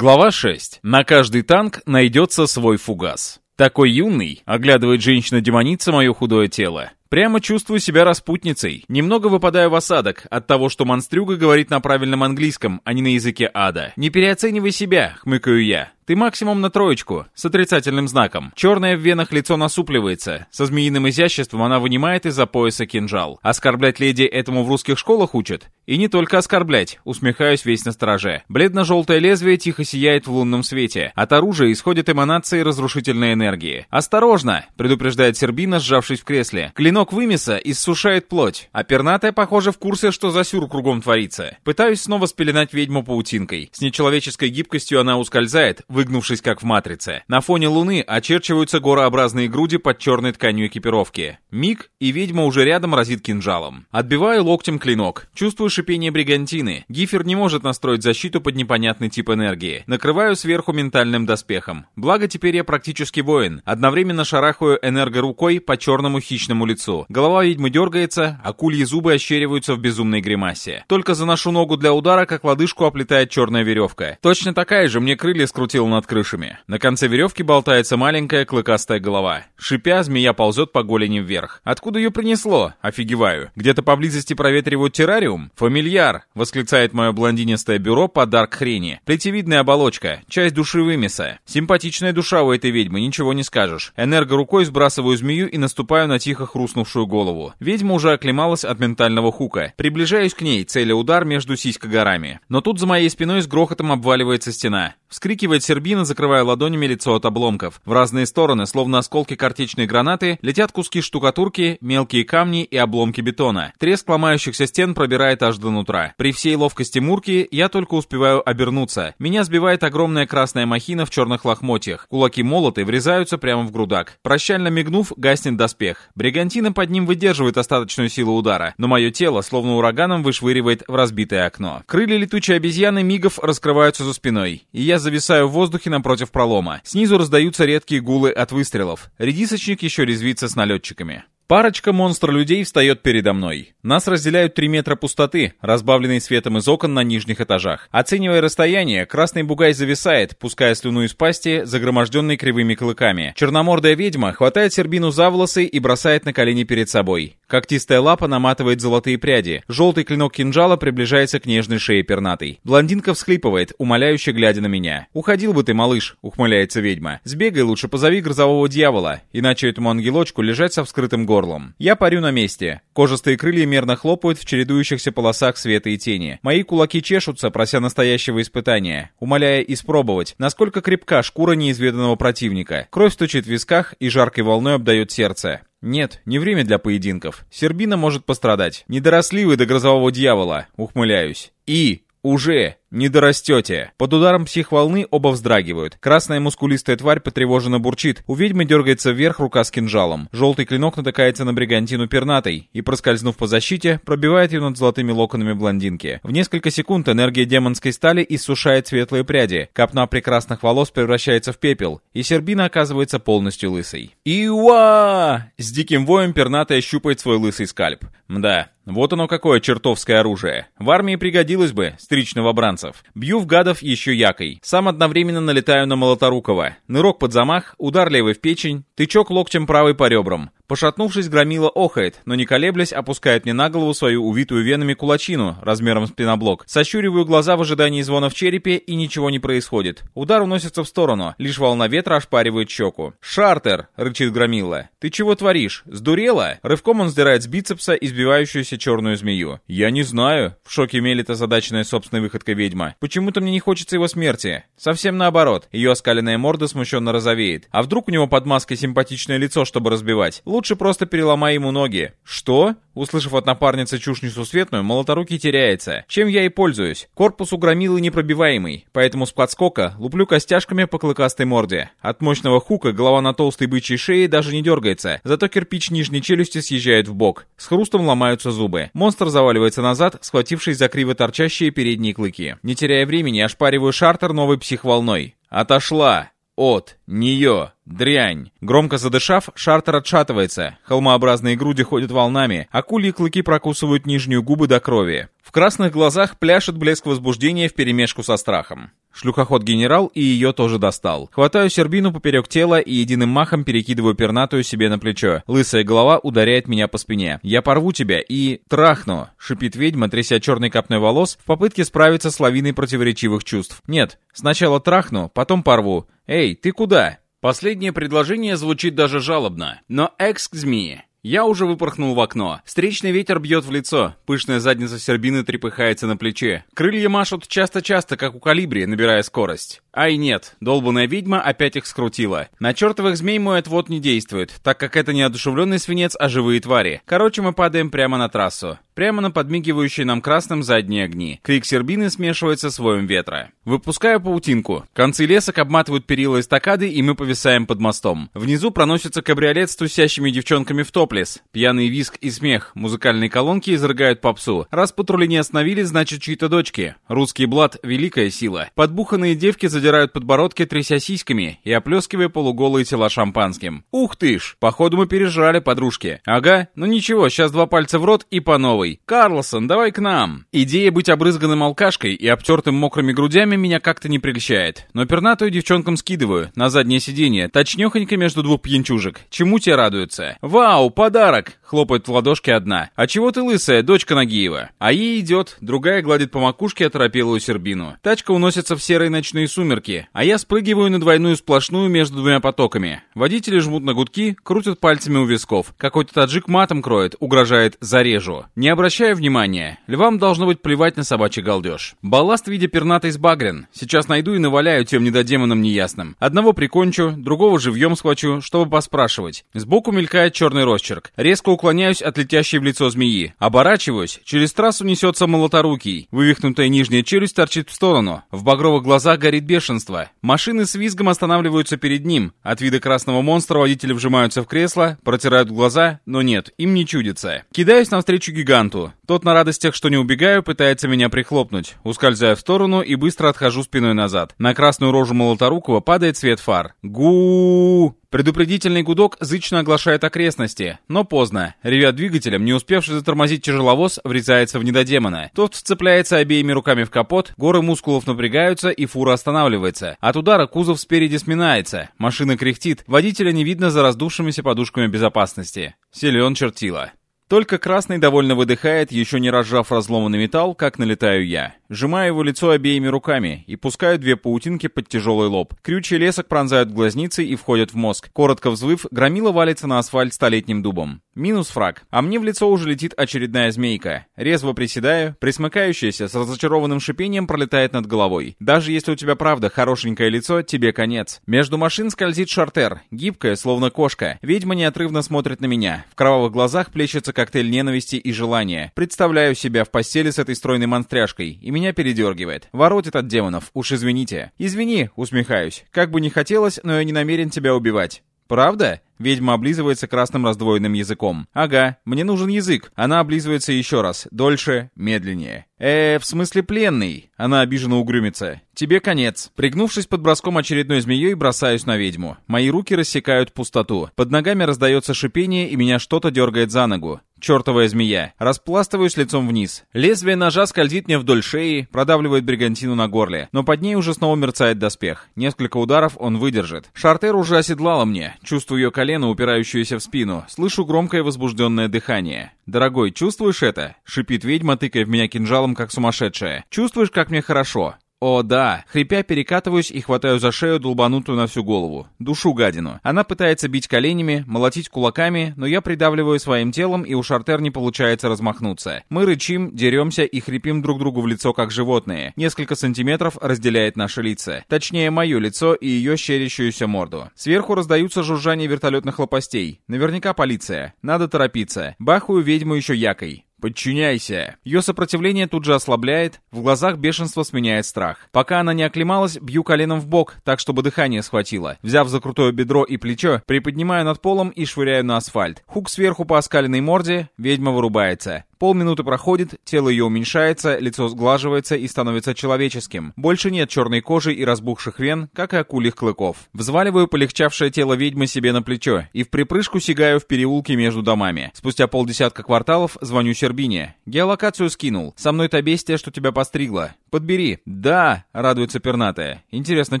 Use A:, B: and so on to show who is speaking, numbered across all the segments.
A: Глава 6. На каждый танк найдется свой фугас. Такой юный, оглядывает женщина-демоница мое худое тело. Прямо чувствую себя распутницей. Немного выпадаю в осадок от того, что монстрюга говорит на правильном английском, а не на языке ада. Не переоценивай себя, хмыкаю я. Ты максимум на троечку, с отрицательным знаком. Черное в венах лицо насупливается. Со змеиным изяществом она вынимает из-за пояса кинжал. Оскорблять леди этому в русских школах учат? И не только оскорблять, усмехаюсь весь на стороже. Бледно-желтое лезвие тихо сияет в лунном свете. От оружия исходят эманации разрушительной энергии. «Осторожно!» — предупреждает Сербина, сжавшись в кресле. Клинок вымеса иссушает плоть. А пернатая, похоже, в курсе, что за сюр кругом творится. Пытаюсь снова спеленать ведьму паутинкой. С нечеловеческой гибкостью она ускользает, выгнувшись как в матрице. На фоне луны очерчиваются горообразные груди под черной тканью экипировки. Миг, и ведьма уже рядом разит кинжалом. Отбиваю локтем клинок. Чувствую шипение бригантины. Гифер не может настроить защиту под непонятный тип энергии. Накрываю сверху ментальным доспехом. Благо теперь я практически воин. Одновременно шарахаю энергорукой по черному хищному лицу. Голова ведьмы дергается, а кульи зубы ощериваются в безумной гримасе. Только заношу ногу для удара, как лодыжку оплетает черная веревка. Точно такая же мне крылья скрутил над крышами. На конце веревки болтается маленькая клыкастая голова. Шипя, змея ползет по голени вверх. Откуда ее принесло? Офигеваю. Где-то поблизости проветривают террариум? Фамильяр! Восклицает мое блондинистое бюро подарок хрени. Плетевидная оболочка. Часть души вымеса. Симпатичная душа у этой ведьмы, ничего не скажешь. Энерго рукой сбрасываю змею и наступаю на тихо хрустнувшую голову. Ведьма уже оклемалась от ментального хука. Приближаюсь к ней, целя удар между сиськогорами. Но тут за моей спиной с грохотом обваливается стена. Вскрикивает Сербина, закрывая ладонями лицо от обломков. В разные стороны, словно осколки картечной гранаты, летят куски штукатурки, мелкие камни и обломки бетона. Треск ломающихся стен пробирает аж до нутра. При всей ловкости Мурки я только успеваю обернуться. Меня сбивает огромная красная махина в черных лохмотьях. Кулаки молоты врезаются прямо в грудак. Прощально мигнув, гаснет доспех. Бригантина под ним выдерживает остаточную силу удара, но мое тело словно ураганом вышвыривает в разбитое окно. Крылья летучей обезьяны мигов раскрываются за спиной, и я зависаю в воздухе напротив пролома. Снизу раздаются редкие гулы от выстрелов. Редисочник еще резвится с налетчиками. Парочка монстр-людей встает передо мной. Нас разделяют три метра пустоты, разбавленной светом из окон на нижних этажах. Оценивая расстояние, красный бугай зависает, пуская слюну из пасти, загроможденной кривыми клыками. Черномордая ведьма хватает Сербину за волосы и бросает на колени перед собой. Когтистая лапа наматывает золотые пряди. Желтый клинок кинжала приближается к нежной шее пернатой. Блондинка всхлипывает, умоляюще глядя на меня. «Уходил бы ты, малыш», — ухмыляется ведьма. «Сбегай лучше, позови грозового дьявола, иначе этому ангелочку лежать со вскрытым горлом горлом. Я парю на месте. Кожистые крылья мерно хлопают в чередующихся полосах света и тени. Мои кулаки чешутся, прося настоящего испытания, умоляя испробовать, насколько крепка шкура неизведанного противника. Кровь стучит в висках и жаркой волной обдает сердце. Нет, не время для поединков. Сербина может пострадать. Не доросли вы до грозового дьявола, ухмыляюсь. И уже не дорастете. Под ударом психволны оба вздрагивают. Красная мускулистая тварь потревоженно бурчит. У ведьмы дергается вверх рука с кинжалом. Желтый клинок натыкается на бригантину пернатой и, проскользнув по защите, пробивает ее над золотыми локонами блондинки. В несколько секунд энергия демонской стали иссушает светлые пряди. Копна прекрасных волос превращается в пепел, и Сербина оказывается полностью лысой. Иуа! С диким воем пернатая щупает свой лысый скальп. Мда, вот оно какое чертовское оружие. В армии пригодилось бы, стричь новобранцев. Бью в гадов еще якой. Сам одновременно налетаю на Молоторукова. Нырок под замах, удар левый в печень, тычок локтем правый по ребрам. Пошатнувшись, громила охает, но не колеблясь, опускает мне на голову свою увитую венами кулачину размером с пеноблок. Сощуриваю глаза в ожидании звона в черепе, и ничего не происходит. Удар уносится в сторону, лишь волна ветра ошпаривает щеку. «Шартер!» — рычит громила. «Ты чего творишь? Сдурела?» Рывком он сдирает с бицепса избивающуюся черную змею. «Я не знаю», — в шоке мелит озадаченная собственной выходкой ведьма. «Почему-то мне не хочется его смерти. Совсем наоборот». Ее оскаленная морда смущенно розовеет. А вдруг у него под маской симпатичное лицо, чтобы разбивать? Лучше просто переломай ему ноги. Что? Услышав от напарницы чушь несусветную, молоторукий теряется. Чем я и пользуюсь. Корпус у громилы непробиваемый, поэтому с подскока луплю костяшками по клыкастой морде. От мощного хука голова на толстой бычьей шее даже не дергается, зато кирпич нижней челюсти съезжает в бок. С хрустом ломаются зубы. Монстр заваливается назад, схватившись за криво торчащие передние клыки. Не теряя времени, ошпариваю шартер новой психволной. Отошла! От нее дрянь. Громко задышав, Шартер отшатывается. Холмообразные груди ходят волнами, акульи клыки прокусывают нижнюю губы до крови. В красных глазах пляшет блеск возбуждения вперемешку со страхом. Шлюхоход-генерал и ее тоже достал. Хватаю сербину поперек тела и единым махом перекидываю пернатую себе на плечо. Лысая голова ударяет меня по спине. «Я порву тебя и... трахну!» — шипит ведьма, тряся черной копной волос в попытке справиться с лавиной противоречивых чувств. «Нет, сначала трахну, потом порву. Эй, ты куда?» Последнее предложение звучит даже жалобно. Но «excuse me» Я уже выпорхнул в окно. Встречный ветер бьет в лицо. Пышная задница сербины трепыхается на плече. Крылья машут часто-часто, как у калибри, набирая скорость. Ай нет, долбанная ведьма опять их скрутила. На чертовых змей мой отвод не действует, так как это не одушевленный свинец, а живые твари. Короче, мы падаем прямо на трассу. Прямо на подмигивающие нам красным задние огни. Крик сербины смешивается с воем ветра. Выпускаю паутинку. Концы лесок обматывают перила эстакады, и мы повисаем под мостом. Внизу проносится кабриолет с тусящими девчонками в топлес. Пьяный виск и смех. Музыкальные колонки изрыгают попсу. Раз патрули не остановили, значит чьи-то дочки. Русский блат — великая сила. Подбуханные девки задирают подбородки, тряся сиськами и оплескивая полуголые тела шампанским. Ух ты ж! Походу мы пережрали, подружки. Ага, ну ничего, сейчас два пальца в рот и по новой. «Карлсон, давай к нам!» Идея быть обрызганным алкашкой и обтертым мокрыми грудями меня как-то не прельщает. Но пернатую девчонкам скидываю, на заднее сиденье, точнёхонько между двух пьянчужек. Чему те радуются? «Вау, подарок!» — хлопает в ладошки одна. «А чего ты лысая, дочка Нагиева?» А ей идет, другая гладит по макушке оторопелую сербину. Тачка уносится в серые ночные сумерки, а я спрыгиваю на двойную сплошную между двумя потоками. Водители жмут на гудки, крутят пальцами у висков. Какой-то таджик матом кроет, угрожает «зарежу». Не обращаю внимания. Львам должно быть плевать на собачий галдеж. Балласт в виде пернатой сбагрен. Сейчас найду и наваляю тем недодемонам неясным. Одного прикончу, другого живьем схвачу, чтобы поспрашивать. Сбоку мелькает черный росчерк. Резко уклоняюсь от летящей в лицо змеи. Оборачиваюсь. Через трассу несется молоторукий. Вывихнутая нижняя челюсть торчит в сторону. В багровых глазах горит бешенство. Машины с визгом останавливаются перед ним. От вида красного монстра водители вжимаются в кресло, протирают глаза, но нет, им не чудится. Кидаюсь навстречу гиганту гиганту. Тот на радостях, что не убегаю, пытается меня прихлопнуть. Ускользаю в сторону и быстро отхожу спиной назад. На красную рожу Молоторукова падает свет фар. гу Предупредительный гудок зычно оглашает окрестности, но поздно. Ревя двигателем, не успевший затормозить тяжеловоз, врезается в недодемона. Тот вцепляется обеими руками в капот, горы мускулов напрягаются и фура останавливается. От удара кузов спереди сминается, машина кряхтит, водителя не видно за раздувшимися подушками безопасности. Силен чертила. Только красный довольно выдыхает, еще не разжав разломанный металл, как налетаю я. Сжимаю его лицо обеими руками и пускаю две паутинки под тяжелый лоб. Крючья лесок пронзают глазницы и входят в мозг. Коротко взвыв, громила валится на асфальт столетним дубом. Минус фраг. А мне в лицо уже летит очередная змейка. Резво приседаю, присмыкающаяся с разочарованным шипением пролетает над головой. Даже если у тебя правда хорошенькое лицо, тебе конец. Между машин скользит шартер, гибкая, словно кошка. Ведьма неотрывно смотрит на меня. В кровавых глазах плещется коктейль ненависти и желания. Представляю себя в постели с этой стройной монстряшкой, и меня передергивает. Воротит от демонов, уж извините. Извини, усмехаюсь. Как бы не хотелось, но я не намерен тебя убивать. Правда? Ведьма облизывается красным раздвоенным языком. Ага, мне нужен язык. Она облизывается еще раз. Дольше, медленнее. Э, в смысле пленный? Она обиженно угрюмится. Тебе конец. Пригнувшись под броском очередной змеей, бросаюсь на ведьму. Мои руки рассекают пустоту. Под ногами раздается шипение, и меня что-то дергает за ногу. Чертовая змея. Распластываюсь лицом вниз. Лезвие ножа скользит мне вдоль шеи, продавливает бригантину на горле. Но под ней уже снова мерцает доспех. Несколько ударов он выдержит. Шартер уже оседлала мне. Чувствую ее колено колено, упирающееся в спину. Слышу громкое возбужденное дыхание. «Дорогой, чувствуешь это?» — шипит ведьма, тыкая в меня кинжалом, как сумасшедшая. «Чувствуешь, как мне хорошо?» О, да. Хрипя, перекатываюсь и хватаю за шею долбанутую на всю голову. Душу гадину. Она пытается бить коленями, молотить кулаками, но я придавливаю своим телом, и у Шартер не получается размахнуться. Мы рычим, деремся и хрипим друг другу в лицо, как животные. Несколько сантиметров разделяет наши лица. Точнее, мое лицо и ее щерящуюся морду. Сверху раздаются жужжания вертолетных лопастей. Наверняка полиция. Надо торопиться. Бахую ведьму еще якой. «Подчиняйся!» Ее сопротивление тут же ослабляет, в глазах бешенство сменяет страх. Пока она не оклемалась, бью коленом в бок, так чтобы дыхание схватило. Взяв за крутое бедро и плечо, приподнимаю над полом и швыряю на асфальт. Хук сверху по оскаленной морде, ведьма вырубается. Полминуты проходит, тело ее уменьшается, лицо сглаживается и становится человеческим. Больше нет черной кожи и разбухших вен, как и акульих клыков. Взваливаю полегчавшее тело ведьмы себе на плечо и в припрыжку сигаю в переулке между домами. Спустя полдесятка кварталов звоню Щербине. Геолокацию скинул. Со мной та бестия, что тебя постригла. Подбери. Да, радуется пернатая. Интересно,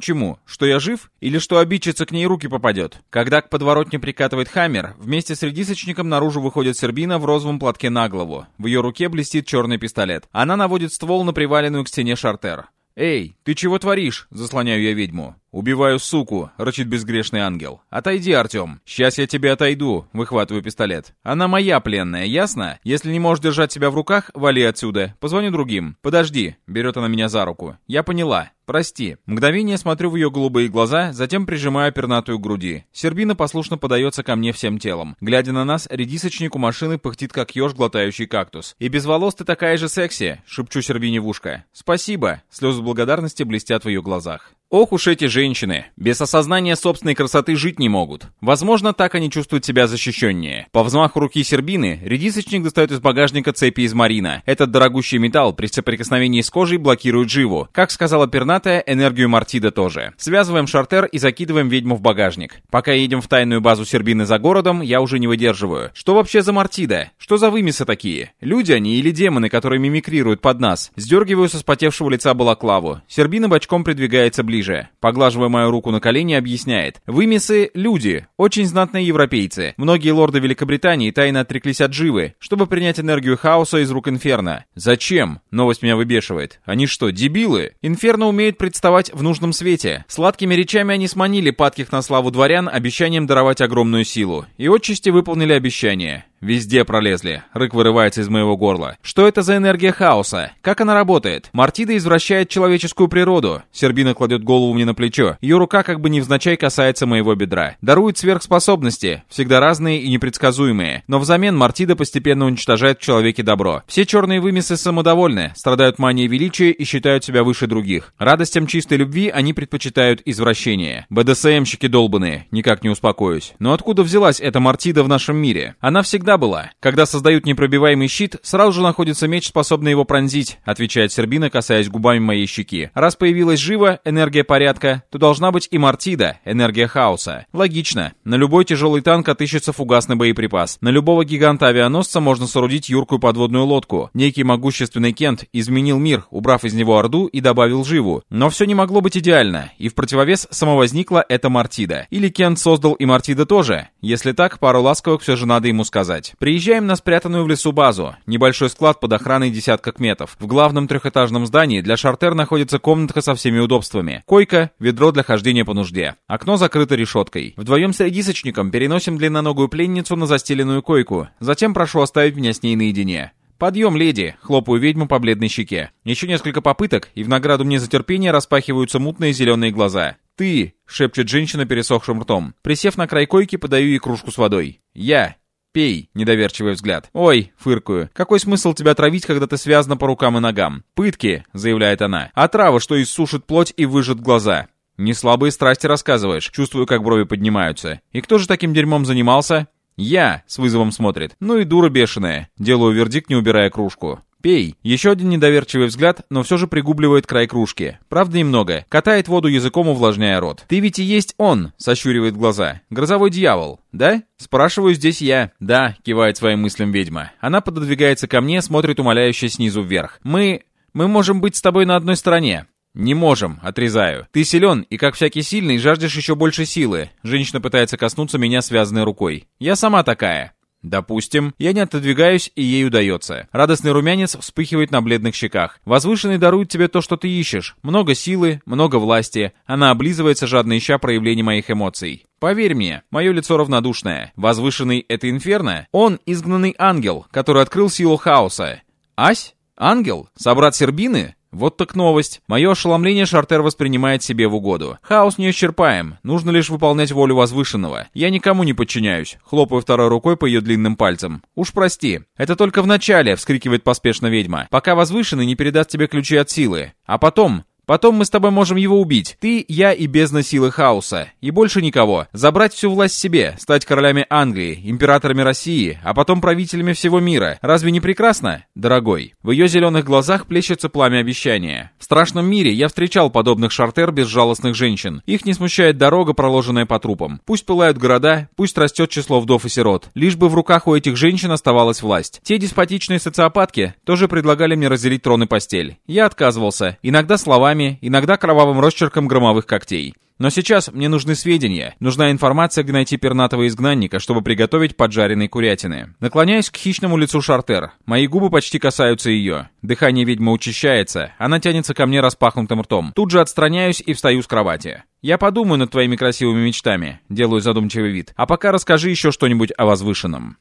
A: чему? Что я жив? Или что обидчица к ней руки попадет? Когда к подворотне прикатывает Хаммер, вместе с редисочником наружу выходит Сербина в розовом платке на голову. В ее руке блестит черный пистолет. Она наводит ствол на приваленную к стене шартер. «Эй, ты чего творишь?» — заслоняю я ведьму. «Убиваю суку!» — рычит безгрешный ангел. «Отойди, Артем!» «Сейчас я тебе отойду!» — выхватываю пистолет. «Она моя пленная, ясно? Если не можешь держать себя в руках, вали отсюда. Позвоню другим. Подожди!» — берет она меня за руку. «Я поняла. Прости». Мгновение смотрю в ее голубые глаза, затем прижимаю пернатую к груди. Сербина послушно подается ко мне всем телом. Глядя на нас, редисочник у машины пыхтит, как еж, глотающий кактус. «И без волос ты такая же секси!» — шепчу Сербине в ушко. «Спасибо!» — слезы благодарности блестят в ее глазах. Ох уж эти женщины. Без осознания собственной красоты жить не могут. Возможно, так они чувствуют себя защищеннее. По взмаху руки Сербины, редисочник достает из багажника цепи из марина. Этот дорогущий металл при соприкосновении с кожей блокирует живу. Как сказала пернатая, энергию Мартида тоже. Связываем шартер и закидываем ведьму в багажник. Пока едем в тайную базу Сербины за городом, я уже не выдерживаю. Что вообще за Мартида? Что за вымесы такие? Люди они или демоны, которые мимикрируют под нас? Сдергиваю со спотевшего лица балаклаву. Сербина бочком придвигается ближе ближе. Поглаживая мою руку на колени, объясняет. Вымесы — люди, очень знатные европейцы. Многие лорды Великобритании тайно отреклись от живы, чтобы принять энергию хаоса из рук Инферно. Зачем? Новость меня выбешивает. Они что, дебилы? Инферно умеет представать в нужном свете. Сладкими речами они сманили падких на славу дворян обещанием даровать огромную силу. И отчасти выполнили обещание. Везде пролезли. Рык вырывается из моего горла. Что это за энергия хаоса? Как она работает? Мартида извращает человеческую природу. Сербина кладет голову мне на плечо. Ее рука как бы невзначай касается моего бедра. Дарует сверхспособности, всегда разные и непредсказуемые. Но взамен Мартида постепенно уничтожает в человеке добро. Все черные вымесы самодовольны, страдают манией величия и считают себя выше других. Радостям чистой любви они предпочитают извращение. БДСМщики долбанные, никак не успокоюсь. Но откуда взялась эта Мартида в нашем мире? Она всегда всегда была. Когда создают непробиваемый щит, сразу же находится меч, способный его пронзить, отвечает Сербина, касаясь губами моей щеки. Раз появилась жива, энергия порядка, то должна быть и Мартида, энергия хаоса. Логично. На любой тяжелый танк отыщется фугасный боеприпас. На любого гиганта-авианосца можно соорудить юркую подводную лодку. Некий могущественный Кент изменил мир, убрав из него Орду и добавил живу. Но все не могло быть идеально, и в противовес самовозникла эта Мартида. Или Кент создал и Мартида тоже? Если так, пару ласковых все же надо ему сказать сказать. Приезжаем на спрятанную в лесу базу. Небольшой склад под охраной десятка метов. В главном трехэтажном здании для шартер находится комнатка со всеми удобствами. Койка, ведро для хождения по нужде. Окно закрыто решеткой. Вдвоем с редисочником переносим длинноногую пленницу на застеленную койку. Затем прошу оставить меня с ней наедине. «Подъем, леди!» — хлопаю ведьму по бледной щеке. Еще несколько попыток, и в награду мне за терпение распахиваются мутные зеленые глаза. «Ты!» — шепчет женщина пересохшим ртом. Присев на край койки, подаю ей кружку с водой. «Я!» «Пей», — недоверчивый взгляд. «Ой», — фыркую, — «какой смысл тебя травить, когда ты связана по рукам и ногам?» «Пытки», — заявляет она. «Отрава, что иссушит плоть и выжжет глаза». «Не слабые страсти рассказываешь. Чувствую, как брови поднимаются. И кто же таким дерьмом занимался?» «Я!» — с вызовом смотрит. «Ну и дура бешеная». Делаю вердикт, не убирая кружку. «Пей». Еще один недоверчивый взгляд, но все же пригубливает край кружки. Правда, немного. Катает воду языком, увлажняя рот. «Ты ведь и есть он!» — сощуривает глаза. «Грозовой дьявол, да?» «Спрашиваю здесь я». «Да», — кивает своим мыслям ведьма. Она пододвигается ко мне, смотрит умоляюще снизу вверх. «Мы... мы можем быть с тобой на одной стороне». «Не можем», — отрезаю. «Ты силен, и как всякий сильный, жаждешь еще больше силы». Женщина пытается коснуться меня связанной рукой. «Я сама такая». Допустим, я не отодвигаюсь, и ей удается. Радостный румянец вспыхивает на бледных щеках. Возвышенный дарует тебе то, что ты ищешь. Много силы, много власти. Она облизывается, жадно ища проявления моих эмоций. Поверь мне, мое лицо равнодушное. Возвышенный — это инферно? Он — изгнанный ангел, который открыл силу хаоса. Ась? Ангел? Собрат Сербины? Вот так новость. Мое ошеломление Шартер воспринимает себе в угоду. Хаос неисчерпаем. Нужно лишь выполнять волю возвышенного. Я никому не подчиняюсь. Хлопаю второй рукой по ее длинным пальцам. Уж прости. Это только в начале, вскрикивает поспешно ведьма. Пока возвышенный не передаст тебе ключи от силы. А потом, Потом мы с тобой можем его убить. Ты, я и бездна силы хаоса. И больше никого. Забрать всю власть себе, стать королями Англии, императорами России, а потом правителями всего мира. Разве не прекрасно, дорогой? В ее зеленых глазах плещется пламя обещания. В страшном мире я встречал подобных шартер безжалостных женщин. Их не смущает дорога, проложенная по трупам. Пусть пылают города, пусть растет число вдов и сирот. Лишь бы в руках у этих женщин оставалась власть. Те деспотичные социопатки тоже предлагали мне разделить трон и постель. Я отказывался. Иногда словами, иногда кровавым росчерком громовых когтей. Но сейчас мне нужны сведения, нужна информация, где найти пернатого изгнанника, чтобы приготовить поджаренной курятины. Наклоняюсь к хищному лицу Шартер. Мои губы почти касаются ее. Дыхание ведьмы учащается, она тянется ко мне распахнутым ртом. Тут же отстраняюсь и встаю с кровати. «Я подумаю над твоими красивыми мечтами», — делаю задумчивый вид. «А пока расскажи еще что-нибудь о возвышенном».